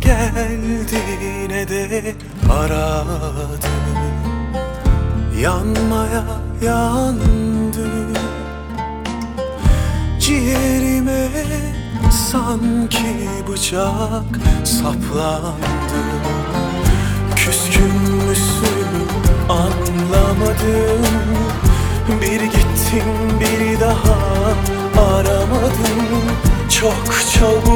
geldi ne de aradı. Yanmaya yandı. Ciğerime sanki bıçak saplandı. Küskün müsün anlamadım. Bir gittin bir daha aramadım. Çok çabuk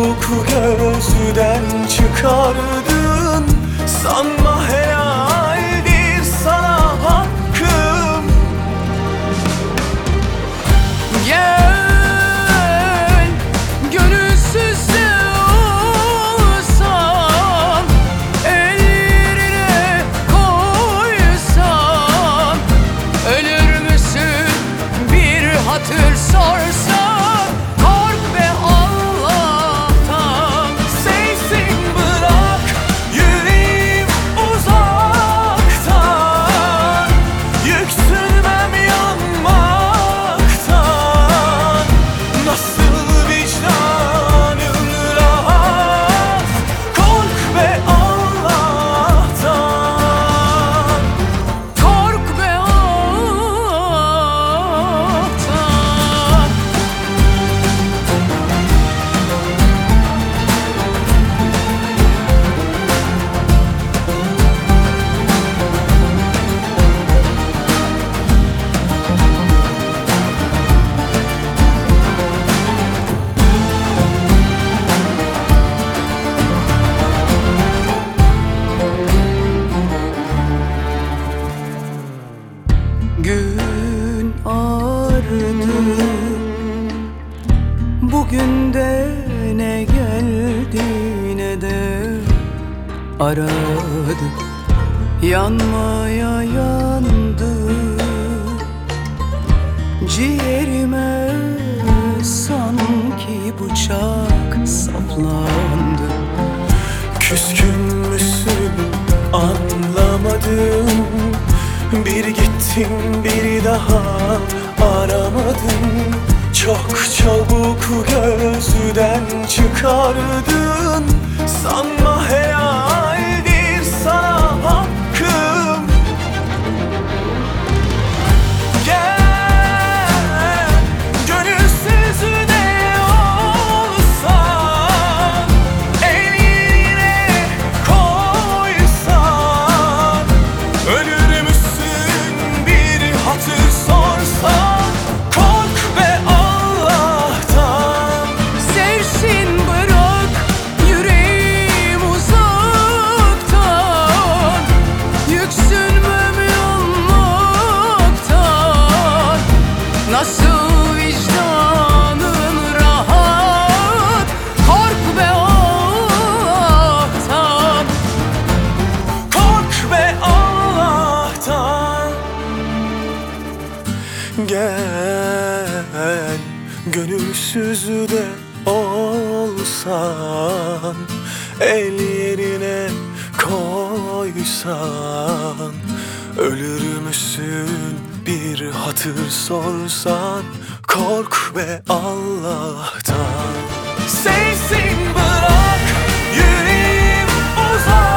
ağrıdı Bugün de ne geldi ne de aradı. Yanmaya yandı. Ciğerime sanki bıçak Bir gittin bir daha aramadım. Çok çabuk gözden çıkardın. Sanma helaldir Gel gönülsüz de olsan El yerine koysan Ölür müsün bir hatır sorsan Kork ve Allah'tan. Sensin bırak yüreğim uzak.